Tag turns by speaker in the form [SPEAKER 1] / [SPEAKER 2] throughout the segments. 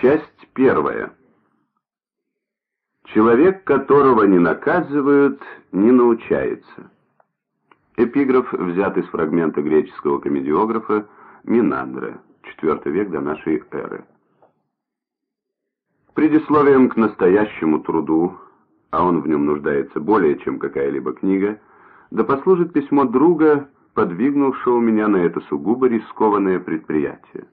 [SPEAKER 1] Часть первая. Человек, которого не наказывают, не научается. Эпиграф взят из фрагмента греческого комедиографа Минандра, IV век до нашей эры. Предисловием к настоящему труду, а он в нем нуждается более, чем какая-либо книга, да послужит письмо друга, подвигнувшего меня на это сугубо рискованное предприятие.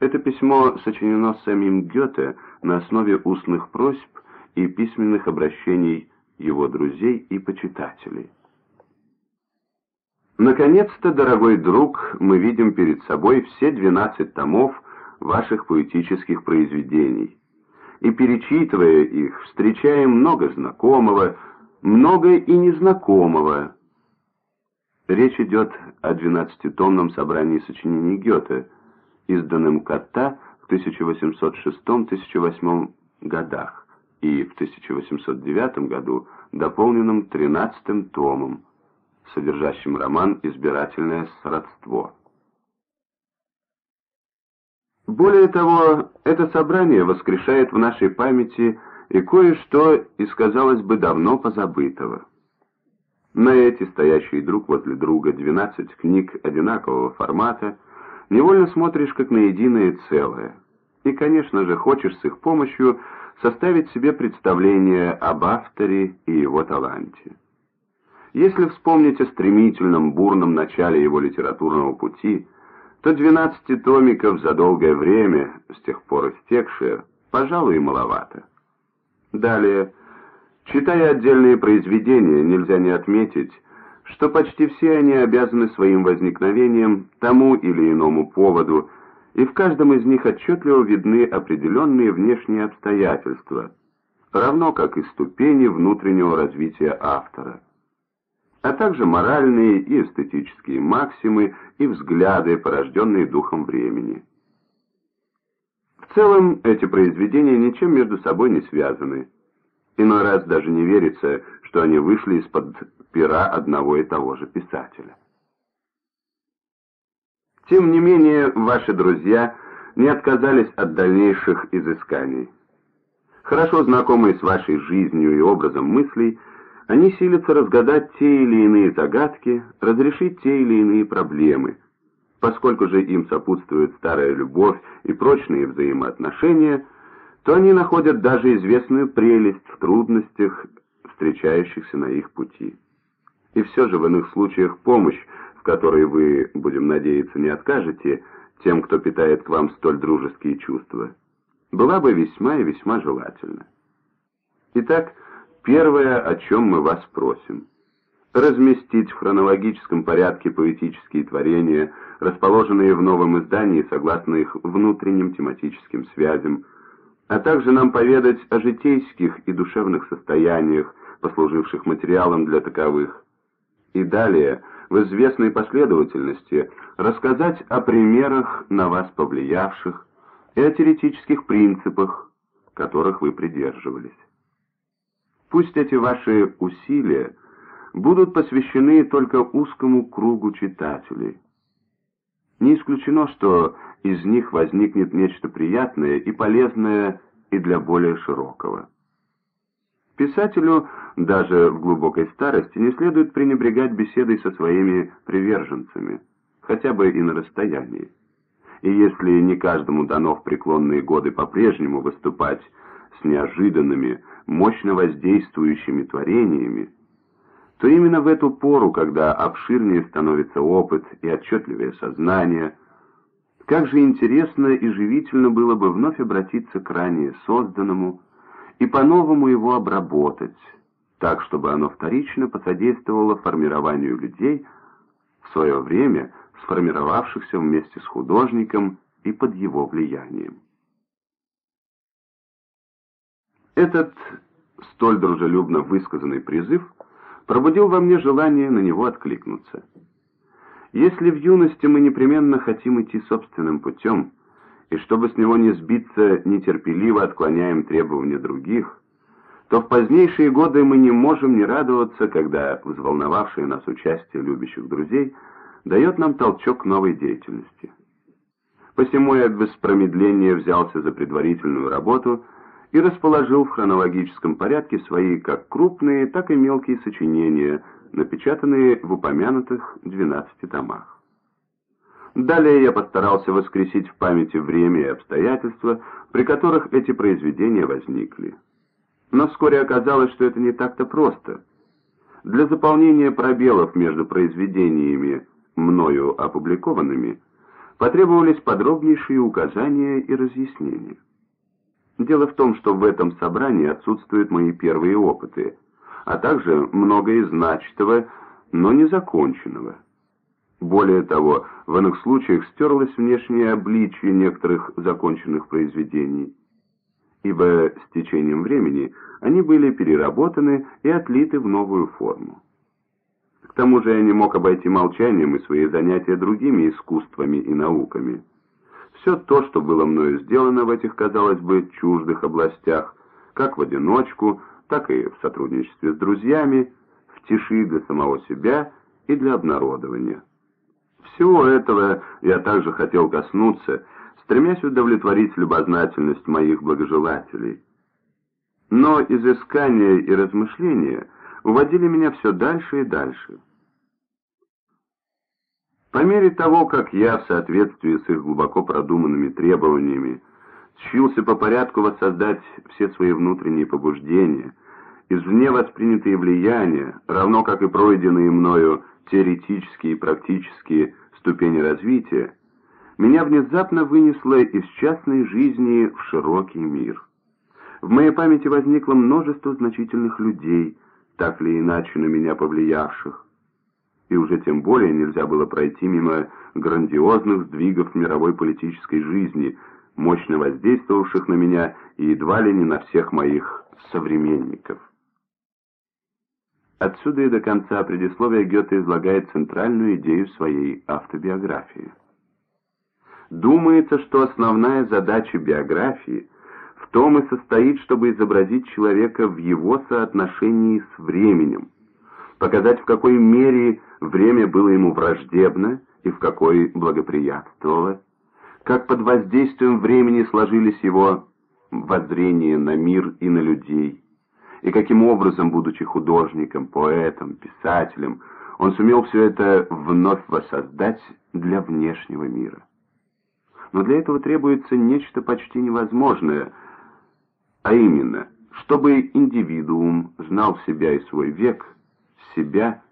[SPEAKER 1] Это письмо сочинено самим Гёте на основе устных просьб и письменных обращений его друзей и почитателей. Наконец-то, дорогой друг, мы видим перед собой все 12 томов ваших поэтических произведений. И перечитывая их, встречаем много знакомого, много и незнакомого. Речь идет о 12-томном собрании сочинений Гёте – изданным Катта в 1806-1808 годах и в 1809 году дополненным 13-м томом, содержащим роман «Избирательное сродство». Более того, это собрание воскрешает в нашей памяти и кое-что из, казалось бы, давно позабытого. На эти, стоящие друг возле друга, 12 книг одинакового формата – невольно смотришь как на единое целое. И, конечно же, хочешь с их помощью составить себе представление об авторе и его таланте. Если вспомнить о стремительном, бурном начале его литературного пути, то 12 томиков за долгое время, с тех пор истекшие, пожалуй, маловато. Далее, читая отдельные произведения, нельзя не отметить, что почти все они обязаны своим возникновением тому или иному поводу, и в каждом из них отчетливо видны определенные внешние обстоятельства, равно как и ступени внутреннего развития автора, а также моральные и эстетические максимы и взгляды, порожденные духом времени. В целом, эти произведения ничем между собой не связаны. Иной раз даже не верится, что они вышли из-под пера одного и того же писателя. Тем не менее, ваши друзья не отказались от дальнейших изысканий. Хорошо знакомые с вашей жизнью и образом мыслей, они силятся разгадать те или иные загадки, разрешить те или иные проблемы. Поскольку же им сопутствует старая любовь и прочные взаимоотношения, то они находят даже известную прелесть в трудностях, встречающихся на их пути. И все же в иных случаях помощь, в которой вы, будем надеяться, не откажете тем, кто питает к вам столь дружеские чувства, была бы весьма и весьма желательна. Итак, первое, о чем мы вас просим – разместить в хронологическом порядке поэтические творения, расположенные в новом издании согласно их внутренним тематическим связям, а также нам поведать о житейских и душевных состояниях, послуживших материалом для таковых, и далее в известной последовательности рассказать о примерах, на вас повлиявших, и о теоретических принципах, которых вы придерживались. Пусть эти ваши усилия будут посвящены только узкому кругу читателей. Не исключено, что из них возникнет нечто приятное и полезное и для более широкого. Писателю даже в глубокой старости не следует пренебрегать беседой со своими приверженцами, хотя бы и на расстоянии. И если не каждому дано в преклонные годы по-прежнему выступать с неожиданными, мощно воздействующими творениями, то именно в эту пору, когда обширнее становится опыт и отчетливее сознание, как же интересно и живительно было бы вновь обратиться к ранее созданному, и по-новому его обработать, так, чтобы оно вторично посодействовало формированию людей, в свое время сформировавшихся вместе с художником и под его влиянием. Этот столь дружелюбно высказанный призыв пробудил во мне желание на него откликнуться. Если в юности мы непременно хотим идти собственным путем, и чтобы с него не сбиться, нетерпеливо отклоняем требования других, то в позднейшие годы мы не можем не радоваться, когда взволновавшее нас участие любящих друзей дает нам толчок новой деятельности. Посему я без промедления взялся за предварительную работу и расположил в хронологическом порядке свои как крупные, так и мелкие сочинения, напечатанные в упомянутых 12 томах. Далее я постарался воскресить в памяти время и обстоятельства, при которых эти произведения возникли. Но вскоре оказалось, что это не так-то просто. Для заполнения пробелов между произведениями, мною опубликованными, потребовались подробнейшие указания и разъяснения. Дело в том, что в этом собрании отсутствуют мои первые опыты, а также многое из начатого, но незаконченного. Более того, в иных случаях стерлось внешнее обличие некоторых законченных произведений, ибо с течением времени они были переработаны и отлиты в новую форму. К тому же я не мог обойти молчанием и свои занятия другими искусствами и науками. Все то, что было мною сделано в этих, казалось бы, чуждых областях, как в одиночку, так и в сотрудничестве с друзьями, в тиши для самого себя и для обнародования. Всего этого я также хотел коснуться, стремясь удовлетворить любознательность моих благожелателей. Но изыскания и размышления уводили меня все дальше и дальше. По мере того, как я, в соответствии с их глубоко продуманными требованиями, чился по порядку воссоздать все свои внутренние побуждения, извне воспринятые влияния, равно как и пройденные мною теоретические и практические ступени развития, меня внезапно вынесло из частной жизни в широкий мир. В моей памяти возникло множество значительных людей, так или иначе на меня повлиявших, и уже тем более нельзя было пройти мимо грандиозных сдвигов мировой политической жизни, мощно воздействовавших на меня и едва ли не на всех моих современников. Отсюда и до конца предисловия Гёте излагает центральную идею своей автобиографии. Думается, что основная задача биографии в том и состоит, чтобы изобразить человека в его соотношении с временем, показать, в какой мере время было ему враждебно и в какой благоприятствовало, как под воздействием времени сложились его воззрения на мир и на людей, и каким образом, будучи художником, поэтом, писателем, он сумел все это вновь воссоздать для внешнего мира. Но для этого требуется нечто почти невозможное, а именно, чтобы индивидуум знал себя и свой век, себя,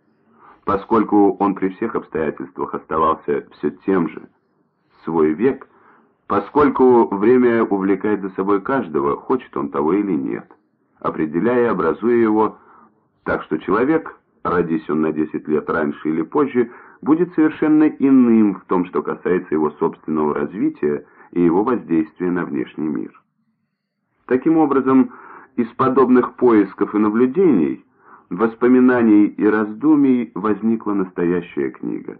[SPEAKER 1] поскольку он при всех обстоятельствах оставался все тем же, свой век, поскольку время увлекает за собой каждого, хочет он того или нет определяя и образуя его, так что человек, родись он на 10 лет раньше или позже, будет совершенно иным в том, что касается его собственного развития и его воздействия на внешний мир. Таким образом, из подобных поисков и наблюдений, воспоминаний и раздумий возникла настоящая книга.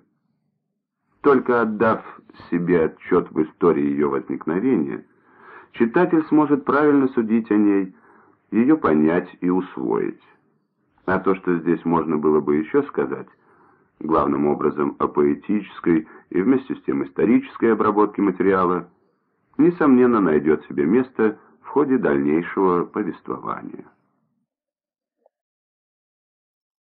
[SPEAKER 1] Только отдав себе отчет в истории ее возникновения, читатель сможет правильно судить о ней – ее понять и усвоить. А то, что здесь можно было бы еще сказать, главным образом о поэтической и вместе с тем исторической обработке материала, несомненно найдет себе место в ходе дальнейшего повествования.